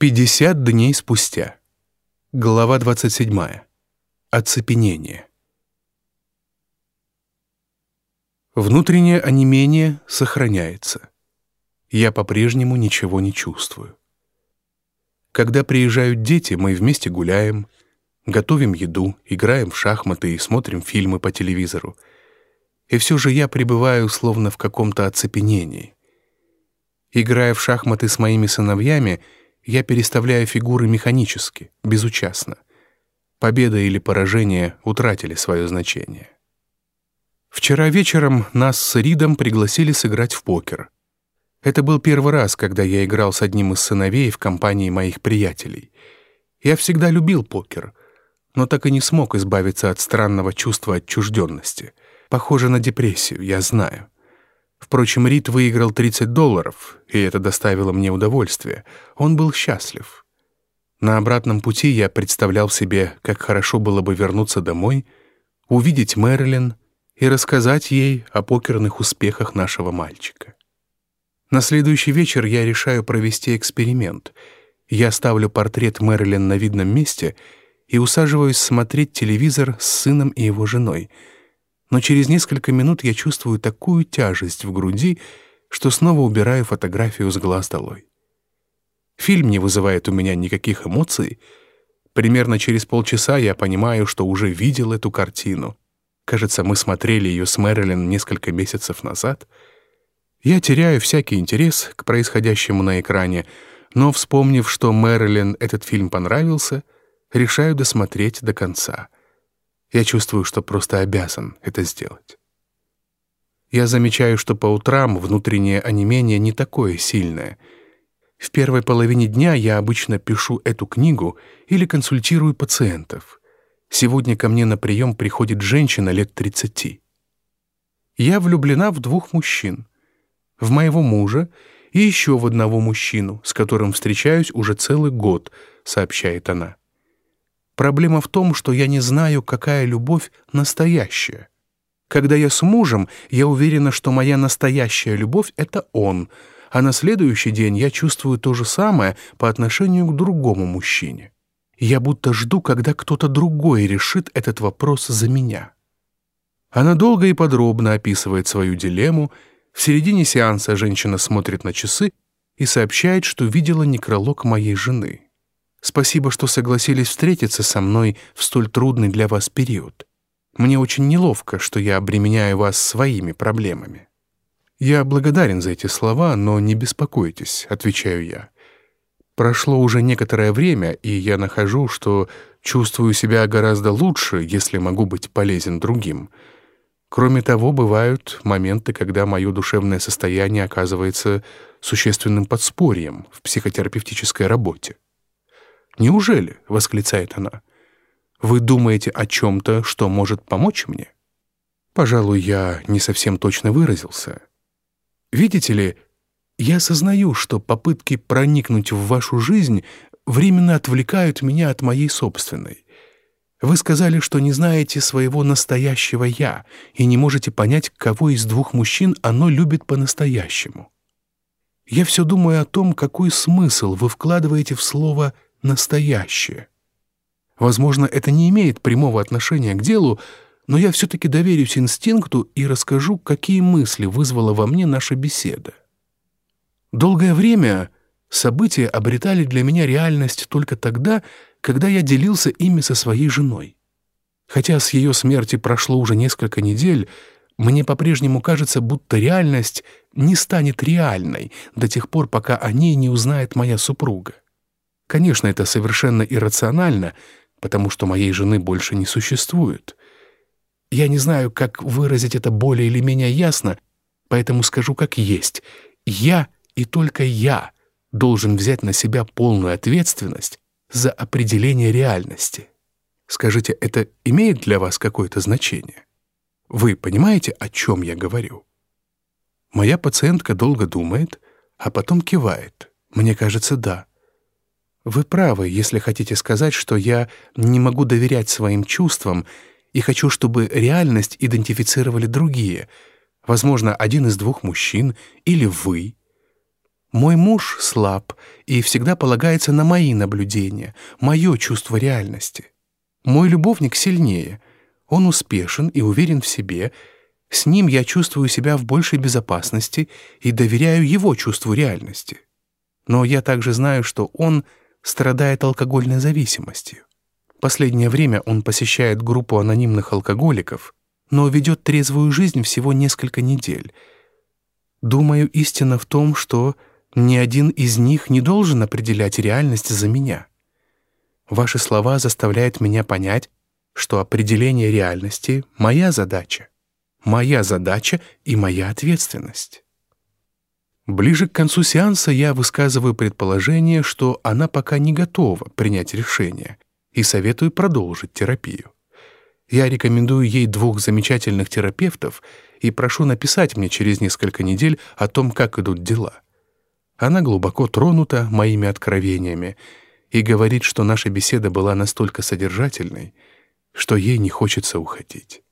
50 дней спустя. Глава 27. Оцепенение. Внутреннее онемение сохраняется. Я по-прежнему ничего не чувствую. Когда приезжают дети, мы вместе гуляем, готовим еду, играем в шахматы и смотрим фильмы по телевизору. И все же я пребываю словно в каком-то оцепенении. Играя в шахматы с моими сыновьями — я переставляю фигуры механически, безучастно. Победа или поражение утратили свое значение. Вчера вечером нас с Ридом пригласили сыграть в покер. Это был первый раз, когда я играл с одним из сыновей в компании моих приятелей. Я всегда любил покер, но так и не смог избавиться от странного чувства отчужденности. Похоже на депрессию, я знаю. Впрочем, Рид выиграл 30 долларов, и это доставило мне удовольствие. Он был счастлив. На обратном пути я представлял себе, как хорошо было бы вернуться домой, увидеть Мэрилин и рассказать ей о покерных успехах нашего мальчика. На следующий вечер я решаю провести эксперимент. Я ставлю портрет Мэрилин на видном месте и усаживаюсь смотреть телевизор с сыном и его женой — но через несколько минут я чувствую такую тяжесть в груди, что снова убираю фотографию с глаз долой. Фильм не вызывает у меня никаких эмоций. Примерно через полчаса я понимаю, что уже видел эту картину. Кажется, мы смотрели ее с Мэрилин несколько месяцев назад. Я теряю всякий интерес к происходящему на экране, но, вспомнив, что Мэрилин этот фильм понравился, решаю досмотреть до конца — я чувствую, что просто обязан это сделать. Я замечаю, что по утрам внутреннее онемение не такое сильное. В первой половине дня я обычно пишу эту книгу или консультирую пациентов. Сегодня ко мне на прием приходит женщина лет 30. Я влюблена в двух мужчин. В моего мужа и еще в одного мужчину, с которым встречаюсь уже целый год, сообщает она. Проблема в том, что я не знаю, какая любовь настоящая. Когда я с мужем, я уверена, что моя настоящая любовь — это он, а на следующий день я чувствую то же самое по отношению к другому мужчине. Я будто жду, когда кто-то другой решит этот вопрос за меня. Она долго и подробно описывает свою дилемму. В середине сеанса женщина смотрит на часы и сообщает, что видела некролог моей жены. Спасибо, что согласились встретиться со мной в столь трудный для вас период. Мне очень неловко, что я обременяю вас своими проблемами». «Я благодарен за эти слова, но не беспокойтесь», — отвечаю я. «Прошло уже некоторое время, и я нахожу, что чувствую себя гораздо лучше, если могу быть полезен другим. Кроме того, бывают моменты, когда мое душевное состояние оказывается существенным подспорьем в психотерапевтической работе. «Неужели?» — восклицает она. «Вы думаете о чем-то, что может помочь мне?» Пожалуй, я не совсем точно выразился. Видите ли, я осознаю, что попытки проникнуть в вашу жизнь временно отвлекают меня от моей собственной. Вы сказали, что не знаете своего настоящего «я» и не можете понять, кого из двух мужчин оно любит по-настоящему. Я все думаю о том, какой смысл вы вкладываете в слово «я» настоящее. Возможно, это не имеет прямого отношения к делу, но я все-таки доверюсь инстинкту и расскажу, какие мысли вызвала во мне наша беседа. Долгое время события обретали для меня реальность только тогда, когда я делился ими со своей женой. Хотя с ее смерти прошло уже несколько недель, мне по-прежнему кажется, будто реальность не станет реальной до тех пор, пока о ней не узнает моя супруга. Конечно, это совершенно иррационально, потому что моей жены больше не существует. Я не знаю, как выразить это более или менее ясно, поэтому скажу как есть. Я и только я должен взять на себя полную ответственность за определение реальности. Скажите, это имеет для вас какое-то значение? Вы понимаете, о чем я говорю? Моя пациентка долго думает, а потом кивает. Мне кажется, да. Вы правы, если хотите сказать, что я не могу доверять своим чувствам и хочу, чтобы реальность идентифицировали другие, возможно, один из двух мужчин или вы. Мой муж слаб и всегда полагается на мои наблюдения, мое чувство реальности. Мой любовник сильнее. Он успешен и уверен в себе. С ним я чувствую себя в большей безопасности и доверяю его чувству реальности. Но я также знаю, что он страдает алкогольной зависимостью. Последнее время он посещает группу анонимных алкоголиков, но ведет трезвую жизнь всего несколько недель. Думаю, истина в том, что ни один из них не должен определять реальность за меня. Ваши слова заставляют меня понять, что определение реальности — моя задача. Моя задача и моя ответственность. Ближе к концу сеанса я высказываю предположение, что она пока не готова принять решение и советую продолжить терапию. Я рекомендую ей двух замечательных терапевтов и прошу написать мне через несколько недель о том, как идут дела. Она глубоко тронута моими откровениями и говорит, что наша беседа была настолько содержательной, что ей не хочется уходить.